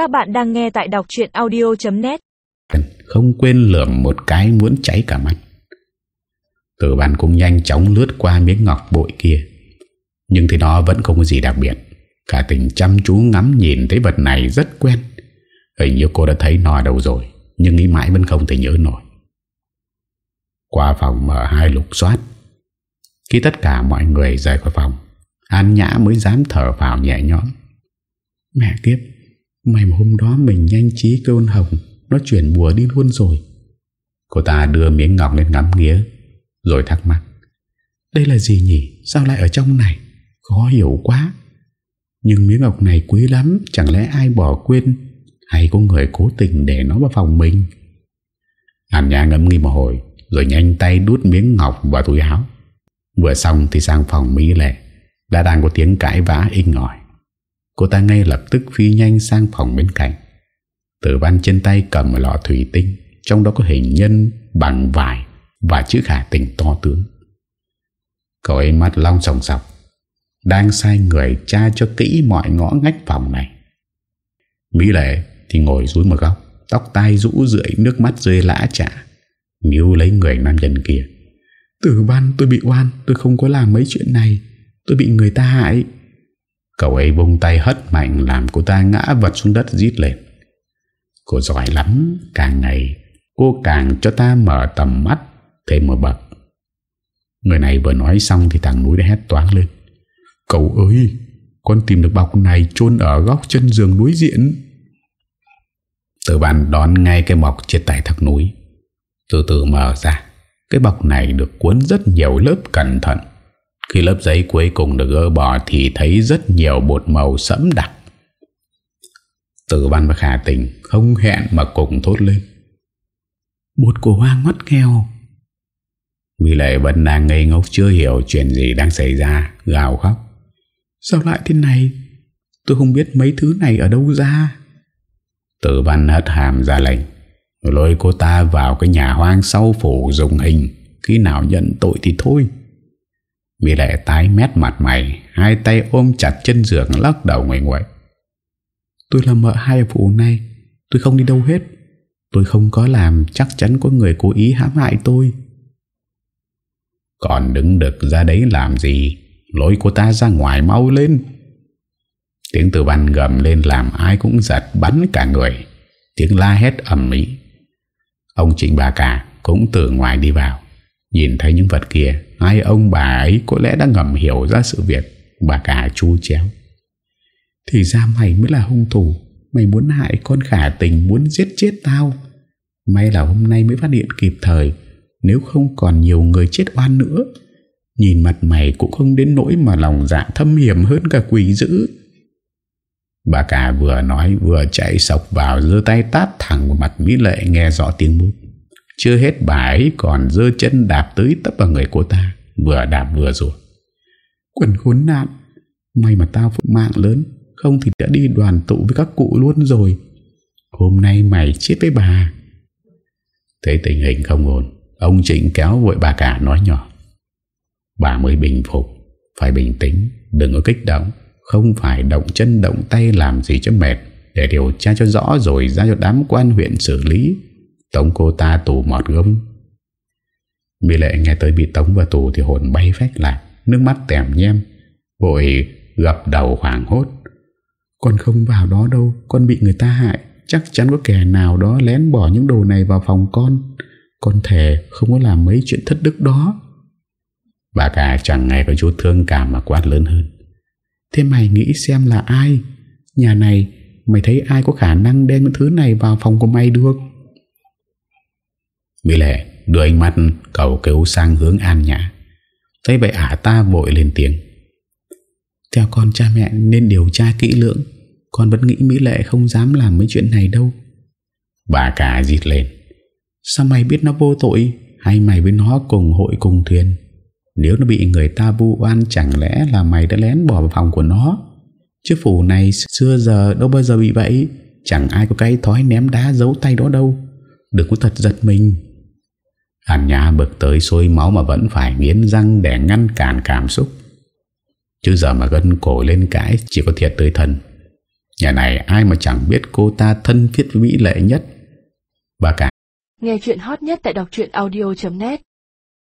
Các bạn đang nghe tại đọc chuyện audio.net Không quên lượm một cái muốn cháy cả mắt. Tử bàn cũng nhanh chóng lướt qua miếng ngọc bội kia. Nhưng thì nó vẫn không có gì đặc biệt. Cả tình chăm chú ngắm nhìn thấy vật này rất quen. Hình như cô đã thấy nó đâu rồi, Nhưng nghĩ mãi vẫn không thể nhớ nổi. Qua phòng mở hai lục soát. Khi tất cả mọi người rời khỏi phòng, An Nhã mới dám thở vào nhẹ nhõm. Mẹ kiếp May mà hôm đó mình nhanh trí cơn hồng, Nó chuyển bùa đi luôn rồi. Cô ta đưa miếng ngọc lên ngắm nghía, Rồi thắc mắc. Đây là gì nhỉ? Sao lại ở trong này? Khó hiểu quá. Nhưng miếng ngọc này quý lắm, Chẳng lẽ ai bỏ quên? Hay có người cố tình để nó vào phòng mình? Hàn nhà ngẫm nghi một hồi, Rồi nhanh tay đút miếng ngọc vào túi áo. Vừa xong thì sang phòng Mỹ Lệ, Đã đang có tiếng cãi vã inh ngỏi Cô ta ngay lập tức phi nhanh sang phòng bên cạnh. Tử văn trên tay cầm một lọ thủy tinh, Trong đó có hình nhân, bằng vải Và chữ khả tình to tướng. Cậu ấy mắt long sòng sọc, Đang sai người tra cho kỹ mọi ngõ ngách phòng này. Mỹ lệ thì ngồi dưới một góc, Tóc tai rũ rượi, nước mắt rơi lã trả Níu lấy người nam nhân kia. Tử văn, tôi bị oan, Tôi không có làm mấy chuyện này. Tôi bị người ta hại. Cậu ấy bông tay hất mạnh Làm cô ta ngã vật xuống đất giít lên. Cô giỏi lắm, Càng ngày cô càng cho ta mở tầm mắt Thêm một bậc. Người này vừa nói xong Thì thằng núi đã hét toán lên. Cậu ơi, Con tìm được bọc này chôn ở góc chân giường núi diện Tử bàn đón ngay cái bọc trên tay thằng núi. Từ từ mở ra, Cái bọc này được cuốn rất nhiều lớp cẩn thận khi lớp giấy cuối cùng được gỡ bỏ thì thấy rất nhiều bột màu sẫm đặc. Tử văn và khả tình không hẹn mà cùng thốt lên. Bột của hoang ngót nghèo. Vì lệ vẫn đang ngây ngốc chưa hiểu chuyện gì đang xảy ra, gào khóc. Sao lại thế này? Tôi không biết mấy thứ này ở đâu ra. Tử văn hất hàm ra lệnh. Lôi cô ta vào cái nhà hoang sau phủ dùng hình. Khi nào nhận tội thì thôi. Mỹ lệ tái mét mặt mày, Hai tay ôm chặt chân giường, lắc đầu ngoài ngoại Tôi là mợ hai phụ này, Tôi không đi đâu hết. Tôi không có làm, Chắc chắn có người cố ý hãm hại tôi. Còn đứng được ra đấy làm gì? Lối cô ta ra ngoài mau lên. Tiếng từ văn gầm lên Làm ai cũng giật bắn cả người. Tiếng la hét ẩm mỹ Ông Trịnh bà cả cũng từ ngoài đi vào. Nhìn thấy những vật kia, Hai ông bà ấy có lẽ đã ngầm hiểu ra sự việc. Bà cả chu chéo. Thì ra mày mới là hung thủ. Mày muốn hại con khả tình Muốn giết chết tao. May là hôm nay mới phát hiện kịp thời. Nếu không còn nhiều người chết oan nữa. Nhìn mặt mày cũng không đến nỗi Mà lòng dạ thâm hiểm hơn cả quỷ dữ. Bà cả vừa nói vừa chạy sọc vào giơ tay tát thẳng vào mặt Mỹ Lệ nghe rõ tiếng bút chưa hết bà ấy còn dơ chân đạp tới tấp vào người cô ta. Vừa đạp vừa rùa Quần khốn nạn, May mà tao phụ mạng lớn, Không thì đã đi đoàn tụ với các cụ luôn rồi. Hôm nay mày chết với bà. Thấy tình hình không ổn, Ông Trịnh kéo vội bà cả nói nhỏ. Bà mới bình phục, Phải bình tĩnh, Đừng có kích động. Không phải động chân động tay làm gì cho mệt, Để điều tra cho rõ rồi ra cho đám quan huyện xử lý. Tống cô ta tù mọt gấm Mỹ lệ nghe tới bị tống vào tù Thì hồn bay phách lại, Nước mắt tèm nhem, Vội gập đầu hoảng hốt. Con không vào đó đâu, Con bị người ta hại, Chắc chắn có kẻ nào đó lén bỏ những đồ này vào phòng con. Con thề không có làm mấy chuyện thất đức đó. Bà cả chẳng nghe có chút thương cảm mà quát lớn hơn. Thế mày nghĩ xem là ai? Nhà này, Mày thấy ai có khả năng đem những thứ này vào phòng của mày được? Mỹ Lệ đưa ánh mắt cầu cứu sang hướng An Nhã. Thấy vậy ả ta vội lên tiếng. Theo con cha mẹ nên điều tra kỹ lưỡng, Con vẫn nghĩ Mỹ Lệ không dám làm mấy chuyện này đâu. Bà cả dịt lên. Sao mày biết nó vô tội, Hay mày với nó cùng hội cùng thuyền? Nếu nó bị người ta vu oan, Chẳng lẽ là mày đã lén bỏ vào phòng của nó? Chứ phủ này xưa giờ đâu bao giờ bị vậy, Chẳng ai có cái thói ném đá giấu tay đó đâu. Đừng có thật giật mình. Hàn Nhã bực tới sôi máu mà vẫn phải nghiến răng để ngăn cản cảm xúc. Chứ giờ mà gân cổ lên cãi, chỉ có thiệt tới thần. Nhà này ai mà chẳng biết cô ta thân thiết với Mỹ Lệ nhất Bà cả Nghe chuyện hot nhất tại đọc audio.net